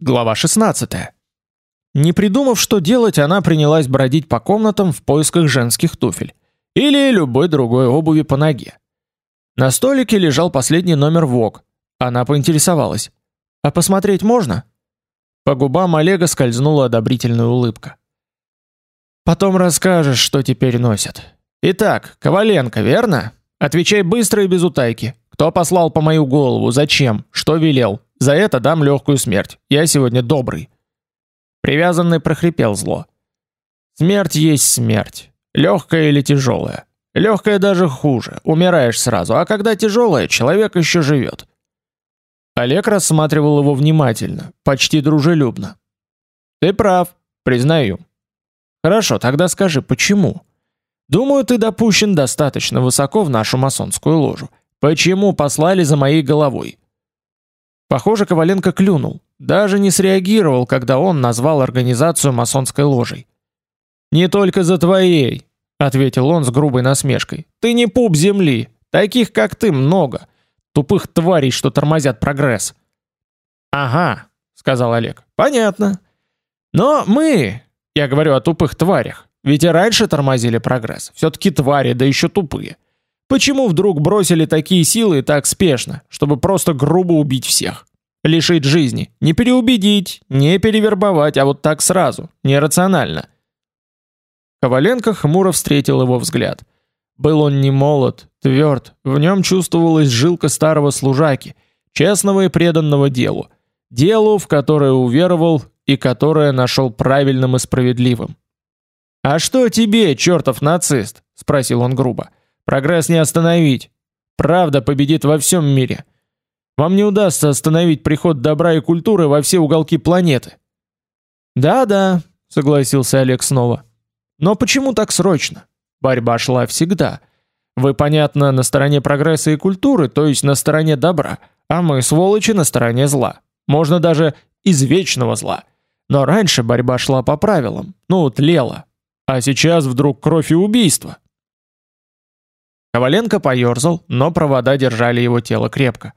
Глава 16. Не придумав, что делать, она принялась бродить по комнатам в поисках женских туфель или любой другой обуви по ноге. На столике лежал последний номер Vogue. Она поинтересовалась: "А посмотреть можно?" По губам Олега скользнула одобрительная улыбка. Потом расскажешь, что теперь носят. Итак, Коваленко, верно? Отвечай быстро и без утайки. Кто послал по мою голову? Зачем? Что велел? За это дам легкую смерть. Я сегодня добрый. Привязанный прохрипел зло. Смерть есть смерть, легкая или тяжелая. Легкая даже хуже, умираешь сразу, а когда тяжелая, человек еще живет. Олег рассматривал его внимательно, почти дружелюбно. Ты прав, признаю. Хорошо, тогда скажи, почему? Думаю, ты допущен достаточно высоко в нашу масонскую ложу. Почему послали за моей головой? Похоже, Коваленко клюнул, даже не среагировал, когда он назвал организацию масонской ложей. Не только за твоей, ответил он с грубой насмешкой. Ты не пуп земли, таких как ты много, тупых тварей, что тормозят прогресс. Ага, сказал Олег. Понятно. Но мы, я говорю о тупых тварях, ведь и раньше тормозили прогресс. все таки твари, да еще тупые. Почему вдруг бросили такие силы так спешно, чтобы просто грубо убить всех? Лишить жизни, не переубедить, не перевербовать, а вот так сразу, нерационально. Коваленко хмуро встретил его взгляд. Был он не молод, тверд, в нем чувствовалась жилка старого служаки, честного и преданного делу, делу, в которое уверовал и которое нашел правильным и справедливым. А что тебе, чертов нацист? спросил он грубо. Прогресс не остановить. Правда победит во всем мире. Вам не удастся остановить приход добра и культуры во все уголки планеты. Да-да, согласился Олег снова. Но почему так срочно? Борьба шла всегда. Вы, понятно, на стороне прогресса и культуры, то есть на стороне добра, а мы сволочи на стороне зла. Можно даже из вечного зла. Но раньше борьба шла по правилам. Ну, тлела. А сейчас вдруг кровь и убийство. Коваленко поерзал, но провода держали его тело крепко.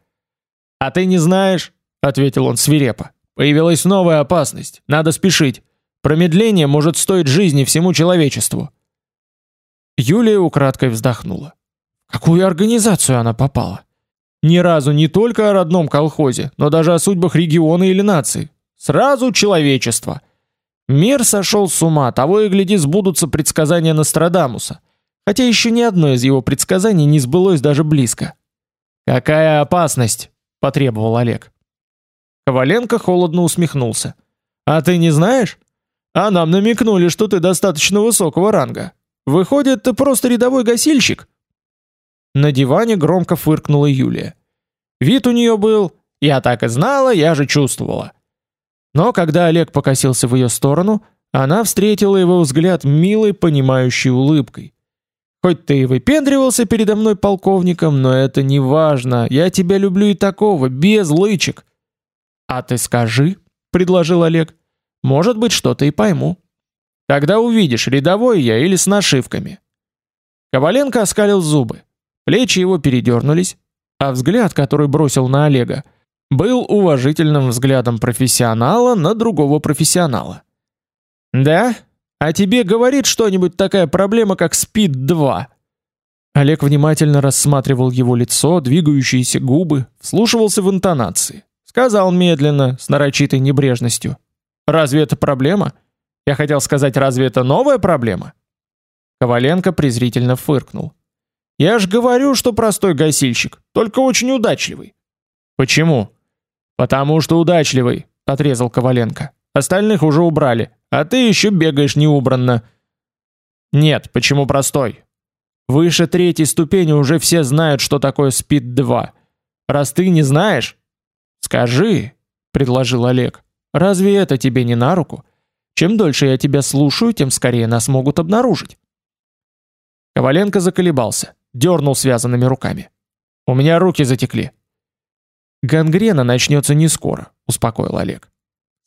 "А ты не знаешь?" ответил он свирепо. "Появилась новая опасность. Надо спешить. Промедление может стоить жизни всему человечеству". Юлия украдкой вздохнула. В какую организацию она попала? Ни разу не только о родном колхозе, но даже о судьбах региона или нации. Сразу человечество. Мир сошел с ума, того и гляди сбудутся предсказания Нострадамуса хотя еще ни одно из его предсказаний не сбылось даже близко. Какая опасность? потребовал Олег. Коваленко холодно усмехнулся. А ты не знаешь? А нам намекнули, что ты достаточно высокого ранга. Выходит, ты просто рядовой гасильщик. На диване громко фыркнула Юлия. Вид у нее был: "Я так и знала, я же чувствовала". Но когда Олег покосился в ее сторону, она встретила его взгляд милой, понимающей улыбкой. Хоть ты и выпендривался передо мной полковником, но это не важно. Я тебя люблю и такого, без лычек. А ты скажи, предложил Олег. Может быть, что-то и пойму. Тогда увидишь, рядовой я или с нашивками. Коваленко оскалил зубы. Плечи его передернулись, а взгляд, который бросил на Олега, был уважительным взглядом профессионала на другого профессионала. Да, а тебе говорит что-нибудь такая проблема, как СПИД-2? Олег внимательно рассматривал его лицо, двигающиеся губы, вслушивался в интонации. Сказал медленно, с нарочитой небрежностью: "Разве это проблема? Я хотел сказать, разве это новая проблема?" Коваленко презрительно фыркнул. "Я ж говорю, что простой гасильщик, только очень удачливый". "Почему?" "Потому что удачливый", отрезал Коваленко. "Остальных уже убрали. А ты еще бегаешь неубранно. Нет, почему простой? Выше третьей ступени уже все знают, что такое СПИД-2. Раз ты не знаешь, скажи, предложил Олег. Разве это тебе не на руку? Чем дольше я тебя слушаю, тем скорее нас могут обнаружить. Коваленко заколебался, дернул связанными руками. У меня руки затекли. Гангрена начнется не скоро, успокоил Олег.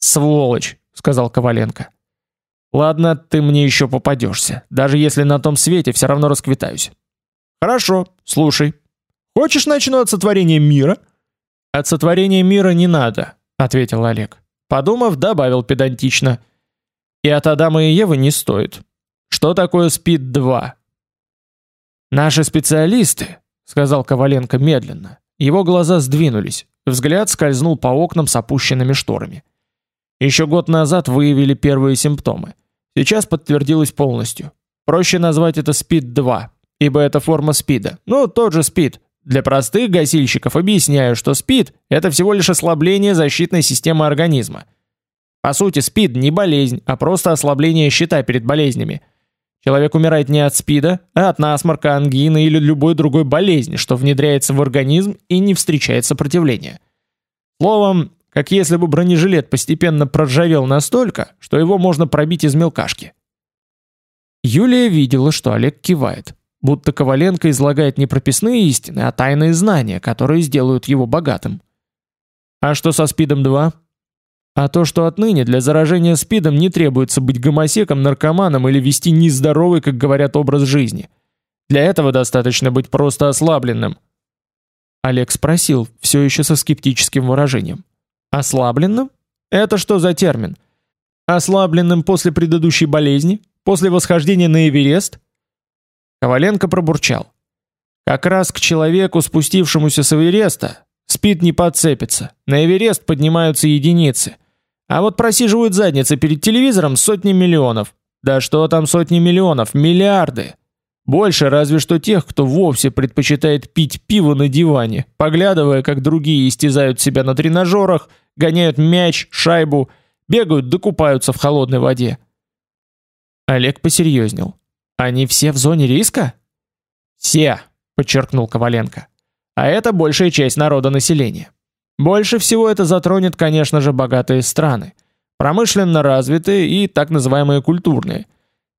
Сволочь, сказал Коваленко. Ладно, ты мне еще попадешься. Даже если на том свете, все равно расквитаюсь. Хорошо, слушай. Хочешь начну от сотворения мира? От сотворения мира не надо, ответил Олег. Подумав, добавил педантично. И от Адама и Евы не стоит. Что такое СПИД-2? Наши специалисты, сказал Коваленко медленно. Его глаза сдвинулись. Взгляд скользнул по окнам с опущенными шторами. Еще год назад выявили первые симптомы. Сейчас подтвердилось полностью. Проще назвать это СПИД-2, ибо это форма СПИДа. Ну, тот же СПИД. Для простых гасильщиков объясняю, что СПИД – это всего лишь ослабление защитной системы организма. По сути, СПИД не болезнь, а просто ослабление щита перед болезнями. Человек умирает не от СПИДа, а от насморка, ангины или любой другой болезни, что внедряется в организм и не встречает сопротивления. Словом, как если бы бронежилет постепенно проржавел настолько, что его можно пробить из мелкашки. Юлия видела, что Олег кивает будто Коваленко излагает не прописные истины, а тайные знания, которые сделают его богатым. А что со СПИДом-2? А то, что отныне для заражения СПИДом не требуется быть гомосеком, наркоманом или вести нездоровый, как говорят, образ жизни. Для этого достаточно быть просто ослабленным. Олег спросил, все еще со скептическим выражением. Ослабленным? Это что за термин? Ослабленным после предыдущей болезни? После восхождения на Эверест? Коваленко пробурчал. Как раз к человеку, спустившемуся с Эвереста, спид не подцепится. На Эверест поднимаются единицы. А вот просиживают задницы перед телевизором сотни миллионов. Да что там сотни миллионов, миллиарды. Больше разве что тех, кто вовсе предпочитает пить пиво на диване, поглядывая, как другие истязают себя на тренажерах, гоняют мяч, шайбу, бегают да купаются в холодной воде. Олег посерьезнел. Они все в зоне риска? Все, подчеркнул Коваленко. А это большая часть народа населения. Больше всего это затронет, конечно же, богатые страны, промышленно развитые и так называемые культурные.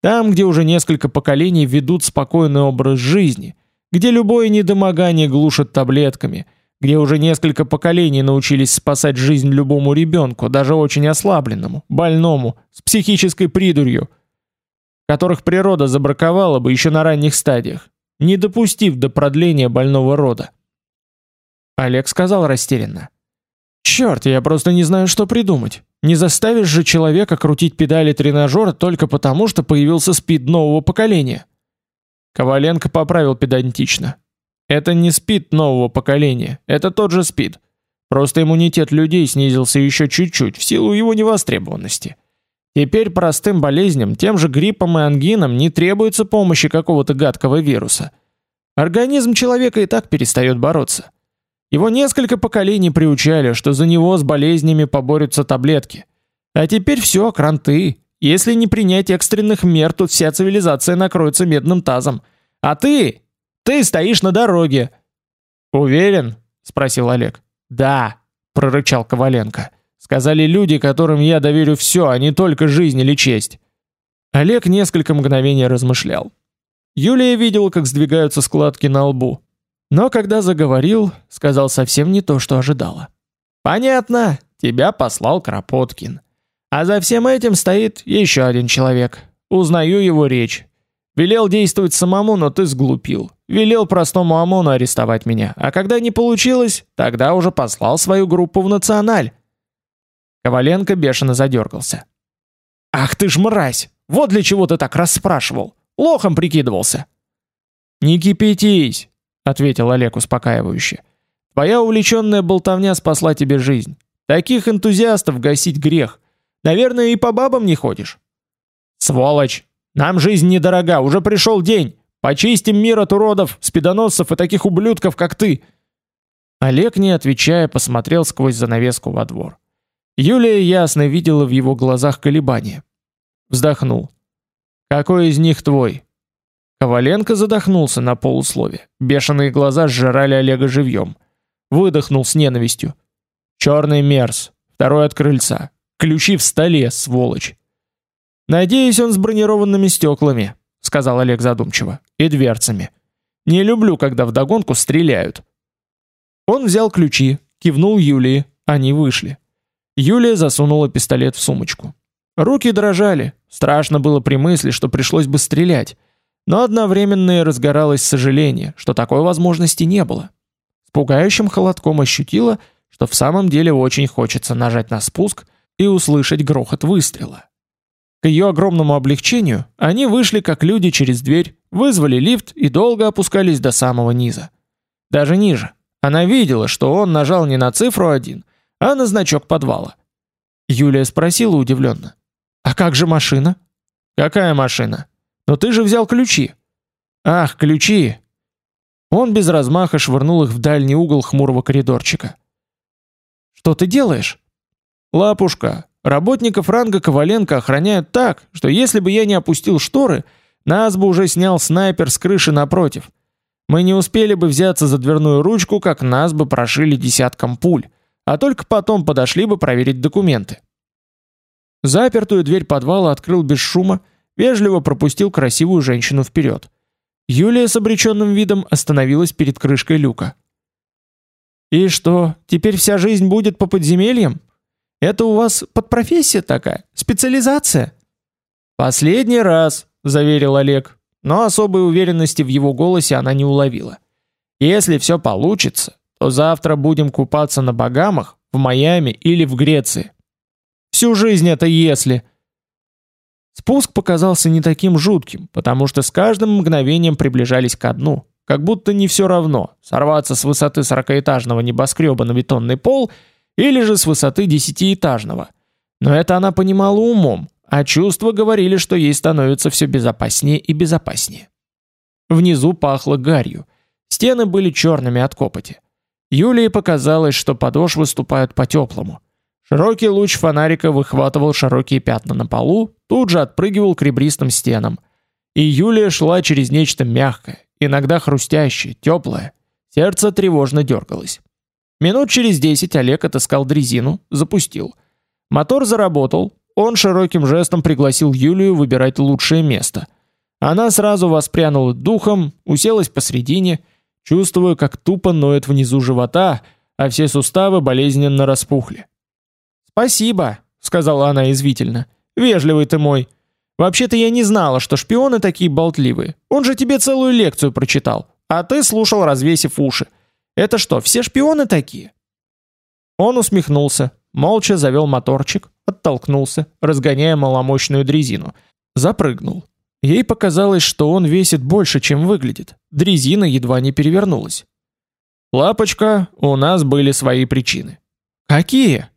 Там, где уже несколько поколений ведут спокойный образ жизни, где любое недомогание глушат таблетками, где уже несколько поколений научились спасать жизнь любому ребенку, даже очень ослабленному, больному, с психической придурью – которых природа забраковала бы еще на ранних стадиях, не допустив до продления больного рода. Олег сказал растерянно. «Черт, я просто не знаю, что придумать. Не заставишь же человека крутить педали тренажера только потому, что появился спид нового поколения». Коваленко поправил педантично. «Это не спид нового поколения, это тот же спид. Просто иммунитет людей снизился еще чуть-чуть в силу его невостребованности. Теперь простым болезням, тем же гриппом и ангинам не требуется помощи какого-то гадкого вируса. Организм человека и так перестает бороться. Его несколько поколений приучали, что за него с болезнями поборются таблетки. А теперь все, кранты. Если не принять экстренных мер, тут вся цивилизация накроется медным тазом. А ты? Ты стоишь на дороге. Уверен? спросил Олег. Да, прорычал Коваленко. Сказали люди, которым я доверю все, а не только жизнь или честь. Олег несколько мгновений размышлял. Юлия видела, как сдвигаются складки на лбу. Но когда заговорил, сказал совсем не то, что ожидала. Понятно, тебя послал Кропоткин. А за всем этим стоит еще один человек. Узнаю его речь. Велел действовать самому, но ты сглупил. Велел простому ОМОНу арестовать меня, а когда не получилось, тогда уже послал свою группу в Националь. Коваленко бешено задергался. «Ах ты ж мразь! Вот для чего ты так расспрашивал! Лохом прикидывался!» «Не кипятись!» — ответил Олег успокаивающе. «Твоя увлеченная болтовня спасла тебе жизнь. Таких энтузиастов гасить грех. Наверное, и по бабам не ходишь». «Сволочь! Нам жизнь недорога, уже пришел день! Почистим мир от уродов, спидоносцев и таких ублюдков, как ты!» Олег, не отвечая, посмотрел сквозь занавеску во двор. Юлия ясно видела в его глазах колебания. Вздохнул. «Какой из них твой?» Коваленко задохнулся на полуслове. Бешеные глаза сжирали Олега живьем. Выдохнул с ненавистью. «Черный мерз. Второй от крыльца. Ключи в столе, сволочь». «Надеюсь, он с бронированными стеклами», — сказал Олег задумчиво. «И дверцами. Не люблю, когда вдогонку стреляют». Он взял ключи, кивнул Юлии. Они вышли. Юлия засунула пистолет в сумочку. Руки дрожали, страшно было при мысли, что пришлось бы стрелять, но одновременно и разгоралось сожаление, что такой возможности не было. С пугающим холодком ощутила, что в самом деле очень хочется нажать на спуск, и услышать грохот выстрела. К ее огромному облегчению, они вышли как люди через дверь, вызвали лифт и долго опускались до самого низа. Даже ниже. Она видела, что он нажал не на цифру 1, а на значок подвала. Юлия спросила удивленно. «А как же машина?» «Какая машина?» «Но ты же взял ключи». «Ах, ключи!» Он без размаха швырнул их в дальний угол хмурого коридорчика. «Что ты делаешь?» «Лапушка, работников ранга Коваленко охраняют так, что если бы я не опустил шторы, нас бы уже снял снайпер с крыши напротив. Мы не успели бы взяться за дверную ручку, как нас бы прошили десятком пуль, а только потом подошли бы проверить документы». Запертую дверь подвала открыл без шума, вежливо пропустил красивую женщину вперед. Юлия с обреченным видом остановилась перед крышкой люка. «И что, теперь вся жизнь будет по подземельям? Это у вас подпрофессия такая? Специализация?» «Последний раз», — заверил Олег, но особой уверенности в его голосе она не уловила. «Если все получится, то завтра будем купаться на Багамах, в Майами или в Греции. Всю жизнь это если...» Спуск показался не таким жутким, потому что с каждым мгновением приближались к дну, как будто не все равно, сорваться с высоты сорокаэтажного небоскреба на бетонный пол или же с высоты десятиэтажного. Но это она понимала умом, а чувства говорили, что ей становится все безопаснее и безопаснее. Внизу пахло гарью, стены были черными от копоти. Юлии показалось, что подошвы выступают по-теплому. Широкий луч фонарика выхватывал широкие пятна на полу, тут же отпрыгивал к ребристым стенам. И Юлия шла через нечто мягкое, иногда хрустящее, теплое. Сердце тревожно дергалось. Минут через десять Олег отыскал дрезину, запустил. Мотор заработал, он широким жестом пригласил Юлию выбирать лучшее место. Она сразу воспрянула духом, уселась посредине, чувствуя, как тупо ноет внизу живота, а все суставы болезненно распухли. «Спасибо», — сказала она извивительно. «Вежливый ты мой. Вообще-то я не знала, что шпионы такие болтливые. Он же тебе целую лекцию прочитал, а ты слушал, развесив уши. Это что, все шпионы такие?» Он усмехнулся, молча завел моторчик, оттолкнулся, разгоняя маломощную дрезину. Запрыгнул. Ей показалось, что он весит больше, чем выглядит. Дрезина едва не перевернулась. «Лапочка, у нас были свои причины». «Какие?»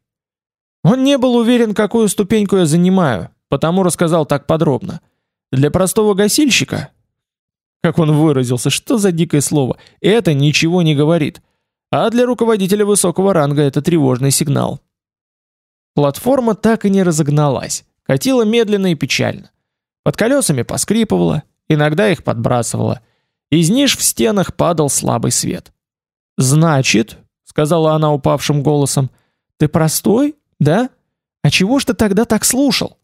Он не был уверен, какую ступеньку я занимаю, потому рассказал так подробно. Для простого гасильщика, как он выразился, что за дикое слово, это ничего не говорит. А для руководителя высокого ранга это тревожный сигнал. Платформа так и не разогналась, катила медленно и печально. Под колесами поскрипывала, иногда их подбрасывала. Из ниш в стенах падал слабый свет. «Значит», — сказала она упавшим голосом, — «ты простой да? А чего ж ты тогда так слушал?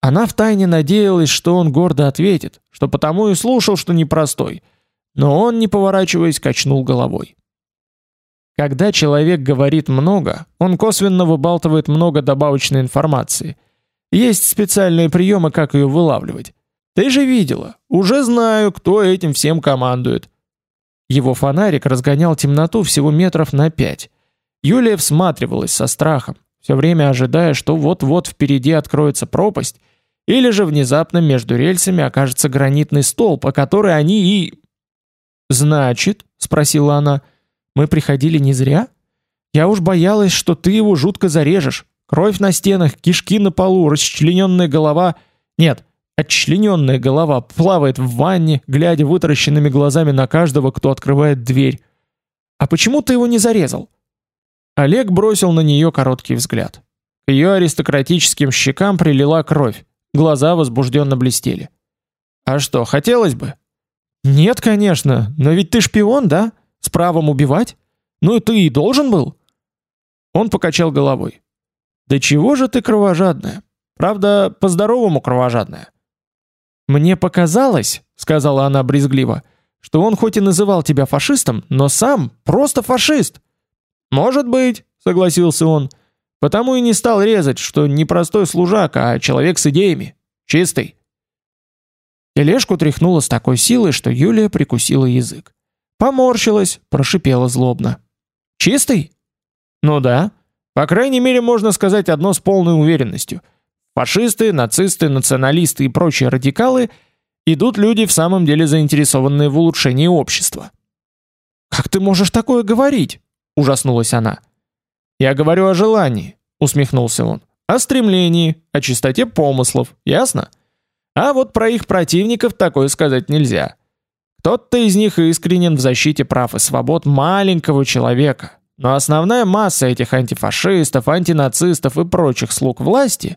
Она втайне надеялась, что он гордо ответит, что потому и слушал, что непростой. Но он, не поворачиваясь, качнул головой. Когда человек говорит много, он косвенно выбалтывает много добавочной информации. Есть специальные приемы, как ее вылавливать. Ты же видела, уже знаю, кто этим всем командует. Его фонарик разгонял темноту всего метров на пять. Юлия всматривалась со страхом, все время ожидая, что вот-вот впереди откроется пропасть, или же внезапно между рельсами окажется гранитный столб, по который они и... «Значит?» — спросила она. «Мы приходили не зря? Я уж боялась, что ты его жутко зарежешь. Кровь на стенах, кишки на полу, расчлененная голова... Нет, отчлененная голова плавает в ванне, глядя вытаращенными глазами на каждого, кто открывает дверь. А почему ты его не зарезал?» Олег бросил на нее короткий взгляд. К ее аристократическим щекам прилила кровь, глаза возбужденно блестели. «А что, хотелось бы?» «Нет, конечно, но ведь ты шпион, да? С правом убивать? Ну и ты и должен был?» Он покачал головой. «Да чего же ты кровожадная? Правда, по-здоровому кровожадная». «Мне показалось», — сказала она брезгливо, «что он хоть и называл тебя фашистом, но сам просто фашист». Может быть, согласился он. Потому и не стал резать, что не простой служак, а человек с идеями, чистый. Тележку тряхнуло с такой силой, что Юлия прикусила язык. Поморщилась, прошипела злобно. Чистый? Ну да. По крайней мере, можно сказать одно с полной уверенностью. Фашисты, нацисты, националисты и прочие радикалы идут люди в самом деле заинтересованные в улучшении общества. Как ты можешь такое говорить? ужаснулась она. Я говорю о желании, усмехнулся он. О стремлении, о чистоте помыслов, ясно? А вот про их противников такое сказать нельзя. Кто-то из них искренен в защите прав и свобод маленького человека, но основная масса этих антифашистов, антинацистов и прочих слуг власти,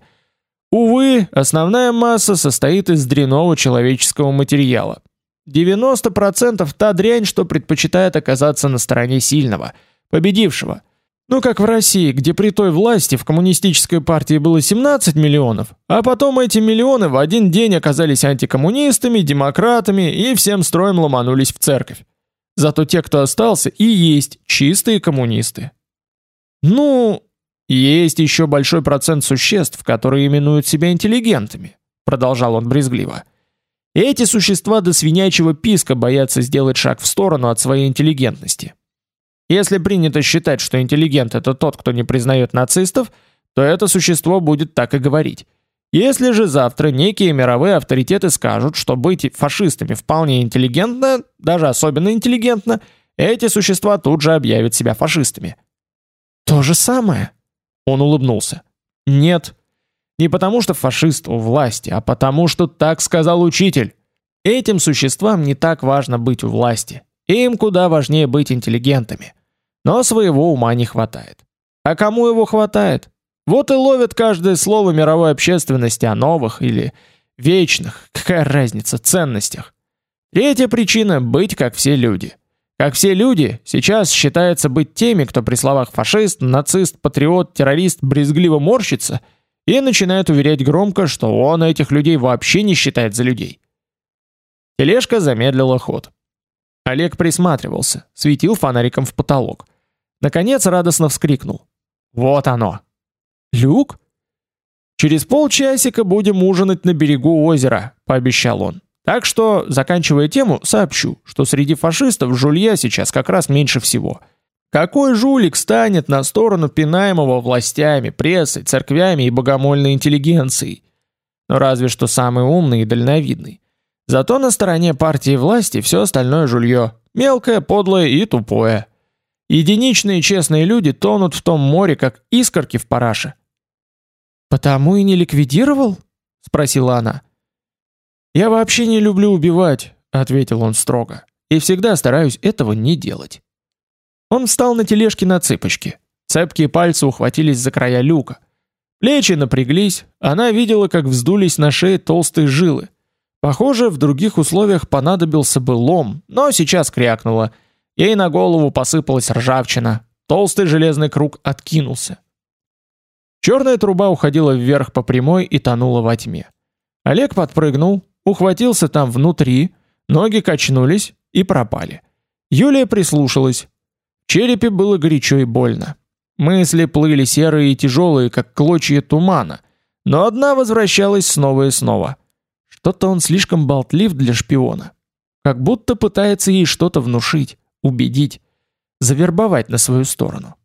увы, основная масса состоит из дрянного человеческого материала. 90% та дрянь, что предпочитает оказаться на стороне сильного, победившего – ну как в России, где при той власти в коммунистической партии было 17 миллионов, а потом эти миллионы в один день оказались антикоммунистами, демократами и всем строем ломанулись в церковь. Зато те, кто остался, и есть чистые коммунисты. Ну, есть еще большой процент существ, которые именуют себя интеллигентами, продолжал он брезгливо. Эти существа до свинячьего писка боятся сделать шаг в сторону от своей интеллигентности. Если принято считать, что интеллигент это тот, кто не признает нацистов, то это существо будет так и говорить. Если же завтра некие мировые авторитеты скажут, что быть фашистами вполне интеллигентно, даже особенно интеллигентно, эти существа тут же объявят себя фашистами. То же самое. Он улыбнулся. Нет. Не потому что фашист у власти, а потому что так сказал учитель. Этим существам не так важно быть у власти. Им куда важнее быть интеллигентами. Но своего ума не хватает. А кому его хватает? Вот и ловят каждое слово мировой общественности о новых или вечных, какая разница, ценностях. Третья причина – быть как все люди. Как все люди, сейчас считается быть теми, кто при словах фашист, нацист, патриот, террорист брезгливо морщится и начинает уверять громко, что он этих людей вообще не считает за людей. Тележка замедлила ход. Олег присматривался, светил фонариком в потолок. Наконец радостно вскрикнул. Вот оно. Люк? Через полчасика будем ужинать на берегу озера, пообещал он. Так что, заканчивая тему, сообщу, что среди фашистов жулья сейчас как раз меньше всего. Какой жулик станет на сторону пинаемого властями, прессой, церквями и богомольной интеллигенцией? Но разве что самый умный и дальновидный. Зато на стороне партии власти все остальное жулье, мелкое, подлое и тупое. Единичные честные люди тонут в том море, как искорки в параше. Потому и не ликвидировал? спросила она. Я вообще не люблю убивать, ответил он строго, и всегда стараюсь этого не делать. Он встал на тележке на цыпочки. Цепкие пальцы ухватились за края люка. Плечи напряглись, она видела, как вздулись на шее толстые жилы. Похоже, в других условиях понадобился бы лом, но сейчас крякнула. Ей на голову посыпалась ржавчина. Толстый железный круг откинулся. Черная труба уходила вверх по прямой и тонула во тьме. Олег подпрыгнул, ухватился там внутри, ноги качнулись и пропали. Юлия прислушалась. В черепе было горячо и больно. Мысли плыли серые и тяжелые, как клочья тумана, но одна возвращалась снова и снова. Что-то он слишком болтлив для шпиона. Как будто пытается ей что-то внушить, убедить, завербовать на свою сторону.